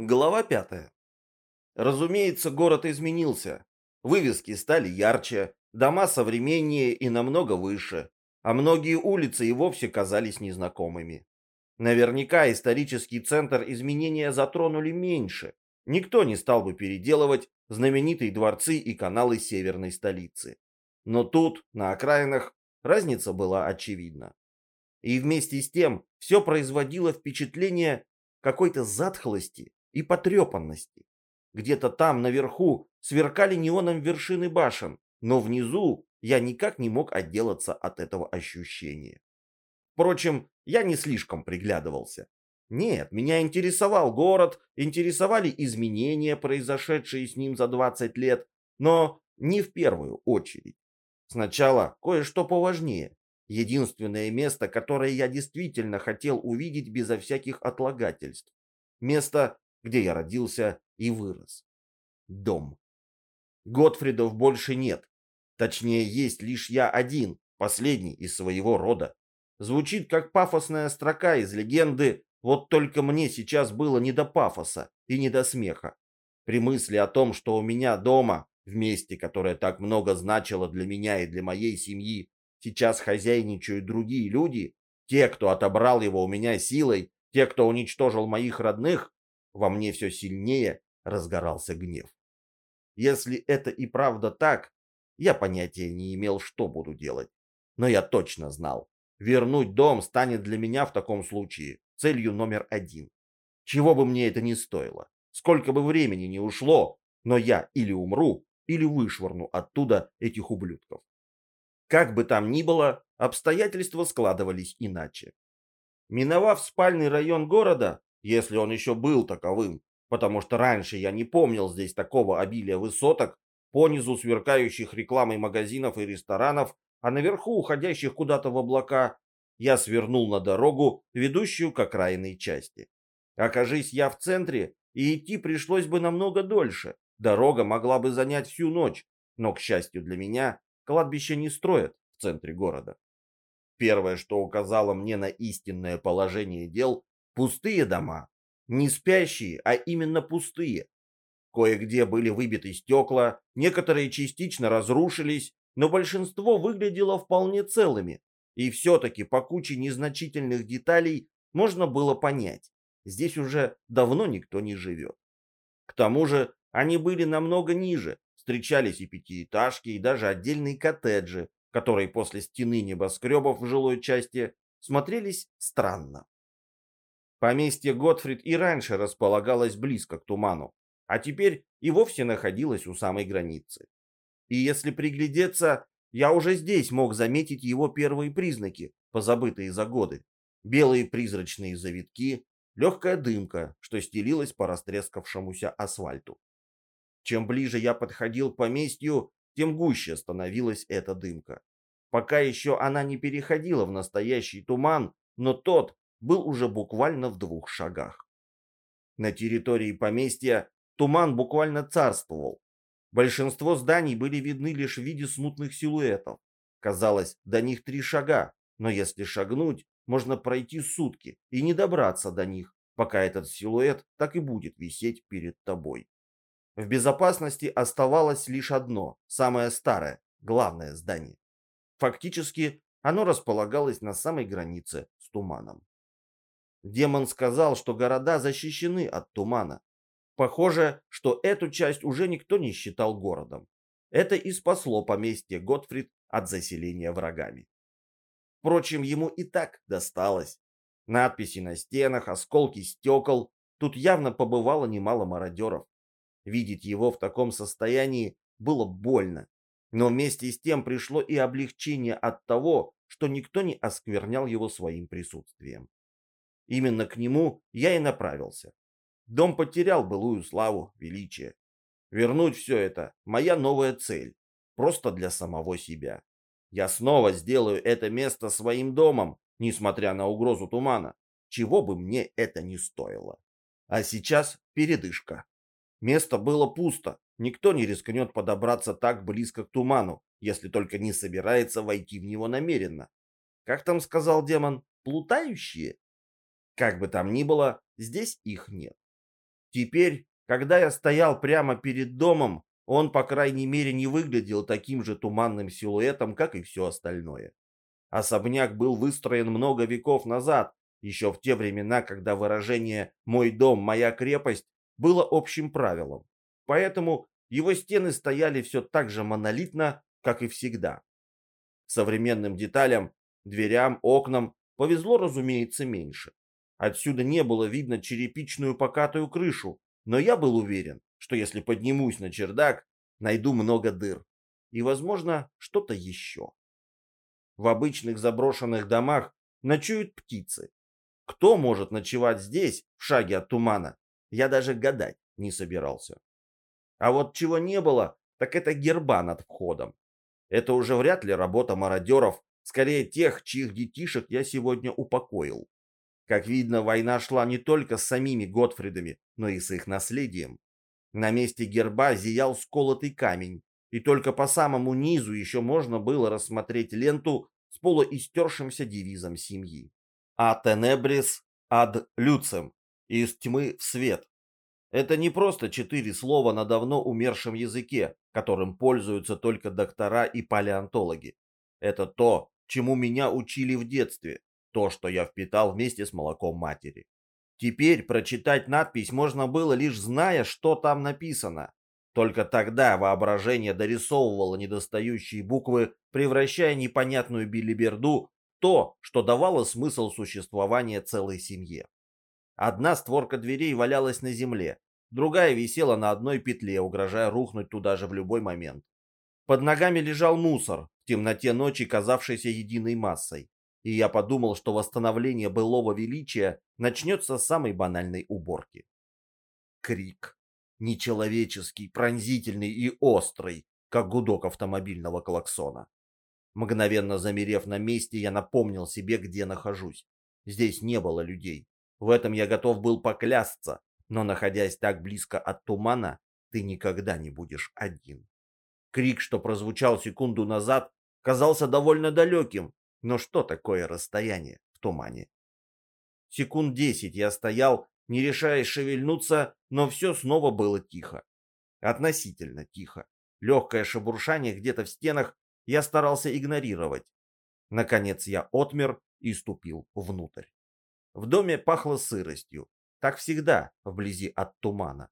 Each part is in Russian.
Глава пятая. Разумеется, город изменился. Вывески стали ярче, дома современнее и намного выше, а многие улицы и вовсе казались незнакомыми. Наверняка исторический центр изменения затронули меньше. Никто не стал бы переделывать знаменитые дворцы и каналы северной столицы. Но тут, на окраинах, разница была очевидна. И вместе с тем все производило впечатление какой-то затхлости и потрепанности. Где-то там, наверху, сверкали неоном вершины башен, но внизу я никак не мог отделаться от этого ощущения. Впрочем, я не слишком приглядывался. Нет, меня интересовал город, интересовали изменения, произошедшие с ним за 20 лет, но не в первую очередь. Сначала кое-что поважнее. Единственное место, которое я действительно хотел увидеть безо всяких отлагательств. Место, где я родился и вырос. Дом. Готфридов больше нет. Точнее, есть лишь я один, последний из своего рода. Звучит как пафосная строка из легенды, вот только мне сейчас было не до пафоса и не до смеха. При мысли о том, что у меня дома, в месте, которое так много значило для меня и для моей семьи, сейчас хозяйничают другие люди, те, кто отобрал его у меня силой, те, кто уничтожил моих родных, во мне все сильнее разгорался гнев. Если это и правда так, я понятия не имел, что буду делать. Но я точно знал, вернуть дом станет для меня в таком случае целью номер один. Чего бы мне это ни стоило, сколько бы времени ни ушло, но я или умру, или вышвырну оттуда этих ублюдков. Как бы там ни было, обстоятельства складывались иначе. Миновав спальный район города, если он еще был таковым, потому что раньше я не помнил здесь такого обилия высоток, понизу сверкающих рекламой магазинов и ресторанов, а наверху уходящих куда-то в облака, я свернул на дорогу, ведущую к окраинной части. Окажись я в центре, и идти пришлось бы намного дольше. Дорога могла бы занять всю ночь, но, к счастью для меня, кладбище не строят в центре города. Первое, что указало мне на истинное положение дел – пустые дома. Не спящие, а именно пустые. Кое-где были выбиты стекла, некоторые частично разрушились, но большинство выглядело вполне целыми. И все-таки по куче незначительных деталей можно было понять, здесь уже давно никто не живет. К тому же они были намного ниже, встречались и пятиэтажки, и даже отдельные коттеджи, которые после стены небоскребов в жилой части смотрелись странно. Поместье Готфрид и раньше располагалось близко к туману, а теперь и вовсе находилось у самой границы. И если приглядеться, я уже здесь мог заметить его первые признаки, позабытые за годы. Белые призрачные завитки, легкая дымка, что стелилась по растрескавшемуся асфальту. Чем ближе я подходил к поместью, тем гуще становилась эта дымка. Пока еще она не переходила в настоящий туман, но тот был уже буквально в двух шагах. На территории поместья туман буквально царствовал. Большинство зданий были видны лишь в виде смутных силуэтов. Казалось, до них три шага, но если шагнуть, можно пройти сутки и не добраться до них, пока этот силуэт так и будет висеть перед тобой. В безопасности оставалось лишь одно, самое старое, главное здание. Фактически, оно располагалось на самой границе с туманом. Демон сказал, что города защищены от тумана. Похоже, что эту часть уже никто не считал городом. Это и спасло поместье Готфрид от заселения врагами. Впрочем, ему и так досталось. Надписи на стенах, осколки стекол. Тут явно побывало немало мародеров. Видеть его в таком состоянии было больно. Но вместе с тем пришло и облегчение от того, что никто не осквернял его своим присутствием. Именно к нему я и направился. Дом потерял былую славу, величие. Вернуть все это – моя новая цель, просто для самого себя. Я снова сделаю это место своим домом, несмотря на угрозу тумана, чего бы мне это ни стоило. А сейчас передышка. Место было пусто, никто не рискнет подобраться так близко к туману, если только не собирается войти в него намеренно. Как там сказал демон, плутающие? Как бы там ни было, здесь их нет. Теперь, когда я стоял прямо перед домом, он, по крайней мере, не выглядел таким же туманным силуэтом, как и все остальное. Особняк был выстроен много веков назад, еще в те времена, когда выражение «мой дом, моя крепость» было общим правилом. Поэтому его стены стояли все так же монолитно, как и всегда. Современным деталям, дверям, окнам повезло, разумеется, меньше. Отсюда не было видно черепичную покатую крышу, но я был уверен, что если поднимусь на чердак, найду много дыр. И, возможно, что-то еще. В обычных заброшенных домах ночуют птицы. Кто может ночевать здесь, в шаге от тумана, я даже гадать не собирался. А вот чего не было, так это герба над входом. Это уже вряд ли работа мародеров, скорее тех, чьих детишек я сегодня упокоил. Как видно, война шла не только с самими Готфридами, но и с их наследием. На месте герба зиял сколотый камень, и только по самому низу еще можно было рассмотреть ленту с полуистершимся девизом семьи. «А тенебрис ад люцем» – «из тьмы в свет». Это не просто четыре слова на давно умершем языке, которым пользуются только доктора и палеонтологи. Это то, чему меня учили в детстве, то, что я впитал вместе с молоком матери. Теперь прочитать надпись можно было лишь зная, что там написано. Только тогда воображение дорисовывало недостающие буквы, превращая непонятную билиберду в то, что давало смысл существования целой семье. Одна створка дверей валялась на земле, другая висела на одной петле, угрожая рухнуть туда же в любой момент. Под ногами лежал мусор, в темноте ночи казавшийся единой массой. И я подумал, что восстановление былого величия начнется с самой банальной уборки. Крик. Нечеловеческий, пронзительный и острый, как гудок автомобильного клаксона. Мгновенно замерев на месте, я напомнил себе, где нахожусь. Здесь не было людей. В этом я готов был поклясться, но находясь так близко от тумана, ты никогда не будешь один. Крик, что прозвучал секунду назад, казался довольно далеким, но что такое расстояние в тумане? Секунд десять я стоял, не решаясь шевельнуться, но все снова было тихо. Относительно тихо. Легкое шебуршание где-то в стенах я старался игнорировать. Наконец я отмер и ступил внутрь. В доме пахло сыростью. Так всегда, вблизи от тумана.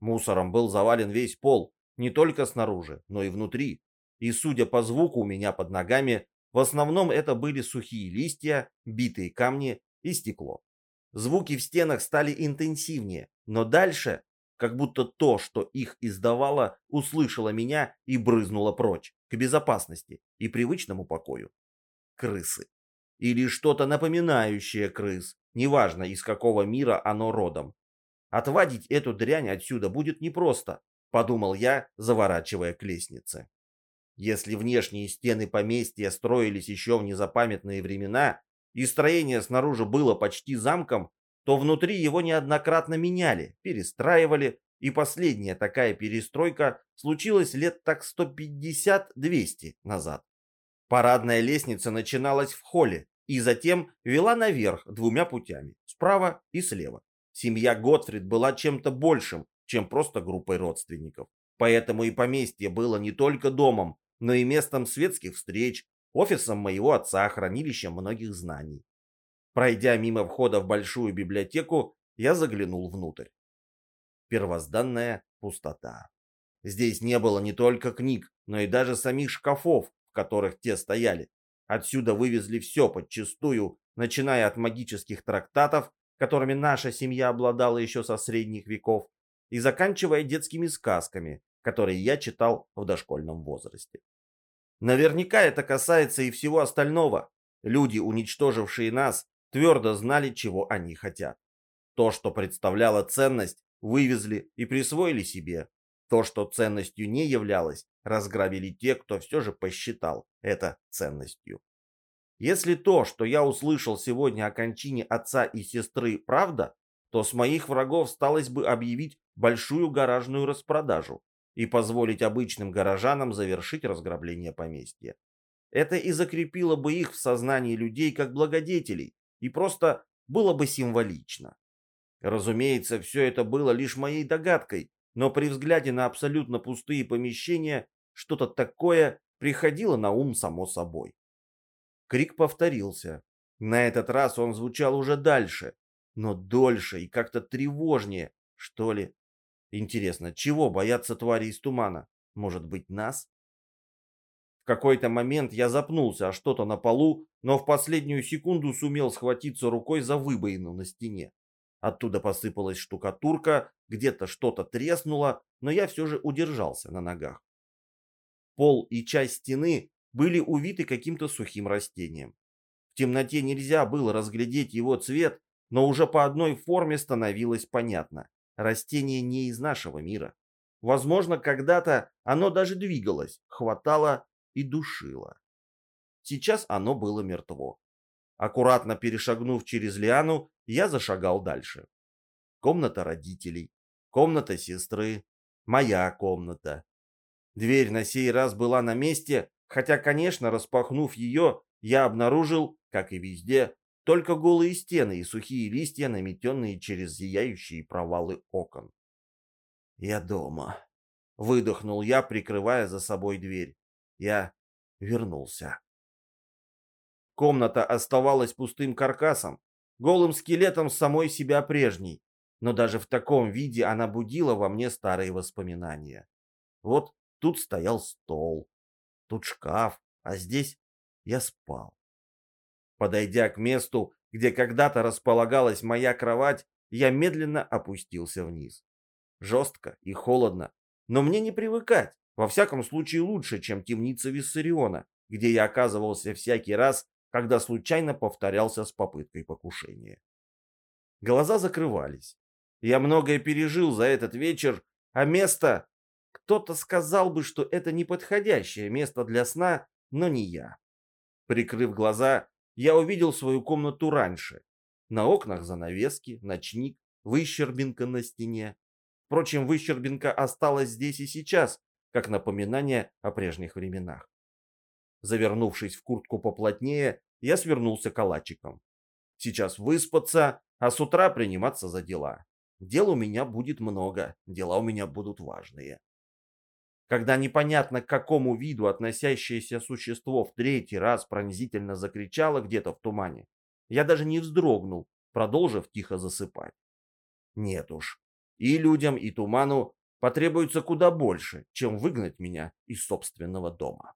Мусором был завален весь пол, не только снаружи, но и внутри. И, судя по звуку у меня под ногами, в основном это были сухие листья, битые камни и стекло. Звуки в стенах стали интенсивнее, но дальше, как будто то, что их издавало, услышало меня и брызнуло прочь, к безопасности и привычному покою. Крысы или что-то напоминающее крыс, неважно из какого мира оно родом. Отвадить эту дрянь отсюда будет непросто, подумал я, заворачивая к лестнице. Если внешние стены поместья строились еще в незапамятные времена, и строение снаружи было почти замком, то внутри его неоднократно меняли, перестраивали, и последняя такая перестройка случилась лет так 150-200 назад. Парадная лестница начиналась в холле и затем вела наверх двумя путями, справа и слева. Семья Готфрид была чем-то большим, чем просто группой родственников. Поэтому и поместье было не только домом, но и местом светских встреч, офисом моего отца, хранилищем многих знаний. Пройдя мимо входа в большую библиотеку, я заглянул внутрь. Первозданная пустота. Здесь не было не только книг, но и даже самих шкафов, которых те стояли. Отсюда вывезли все подчистую, начиная от магических трактатов, которыми наша семья обладала еще со средних веков, и заканчивая детскими сказками, которые я читал в дошкольном возрасте. Наверняка это касается и всего остального. Люди, уничтожившие нас, твердо знали, чего они хотят. То, что представляло ценность, вывезли и присвоили себе. То, что ценностью не являлось, разграбили те, кто все же посчитал это ценностью. Если то, что я услышал сегодня о кончине отца и сестры, правда, то с моих врагов сталось бы объявить большую гаражную распродажу и позволить обычным горожанам завершить разграбление поместья. Это и закрепило бы их в сознании людей как благодетелей, и просто было бы символично. Разумеется, все это было лишь моей догадкой, но при взгляде на абсолютно пустые помещения что-то такое приходило на ум само собой. Крик повторился. На этот раз он звучал уже дальше, но дольше и как-то тревожнее, что ли. Интересно, чего боятся твари из тумана? Может быть, нас? В какой-то момент я запнулся о что-то на полу, но в последнюю секунду сумел схватиться рукой за выбоину на стене. Оттуда посыпалась штукатурка, где-то что-то треснуло, но я все же удержался на ногах. Пол и часть стены были увиты каким-то сухим растением. В темноте нельзя было разглядеть его цвет, но уже по одной форме становилось понятно. Растение не из нашего мира. Возможно, когда-то оно даже двигалось, хватало и душило. Сейчас оно было мертво. Аккуратно перешагнув через лиану, я зашагал дальше. Комната родителей, комната сестры, моя комната. Дверь на сей раз была на месте, хотя, конечно, распахнув ее, я обнаружил, как и везде, только голые стены и сухие листья, наметенные через зияющие провалы окон. «Я дома», — выдохнул я, прикрывая за собой дверь. Я вернулся. Комната оставалась пустым каркасом, голым скелетом самой себя прежней, но даже в таком виде она будила во мне старые воспоминания. Вот тут стоял стол, тут шкаф, а здесь я спал. Подойдя к месту, где когда-то располагалась моя кровать, я медленно опустился вниз. Жестко и холодно, но мне не привыкать, во всяком случае лучше, чем темница Виссариона, где я оказывался всякий раз, когда случайно повторялся с попыткой покушения. Глаза закрывались. Я многое пережил за этот вечер, а место... Кто-то сказал бы, что это неподходящее место для сна, но не я. Прикрыв глаза, я увидел свою комнату раньше. На окнах занавески, ночник, выщербинка на стене. Впрочем, выщербинка осталась здесь и сейчас, как напоминание о прежних временах. Завернувшись в куртку поплотнее, я свернулся калачиком. Сейчас выспаться, а с утра приниматься за дела. Дел у меня будет много, дела у меня будут важные. Когда непонятно к какому виду относящееся существо в третий раз пронзительно закричало где-то в тумане, я даже не вздрогнул, продолжив тихо засыпать. Нет уж, и людям, и туману потребуется куда больше, чем выгнать меня из собственного дома.